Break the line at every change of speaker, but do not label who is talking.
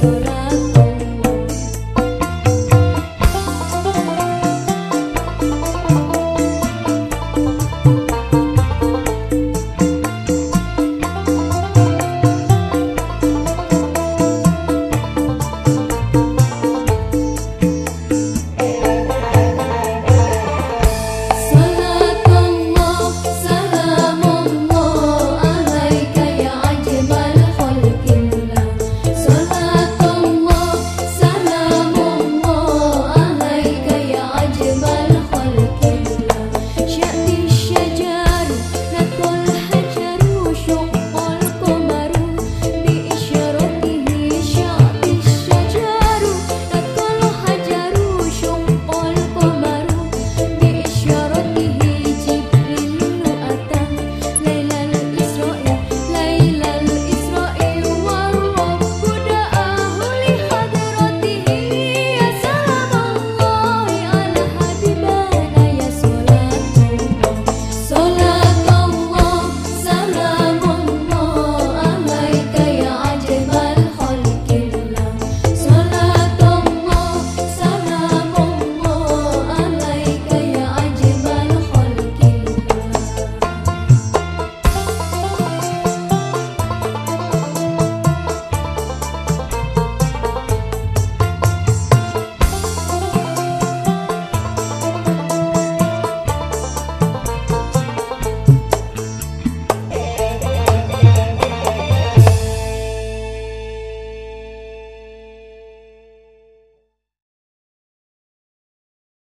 sola.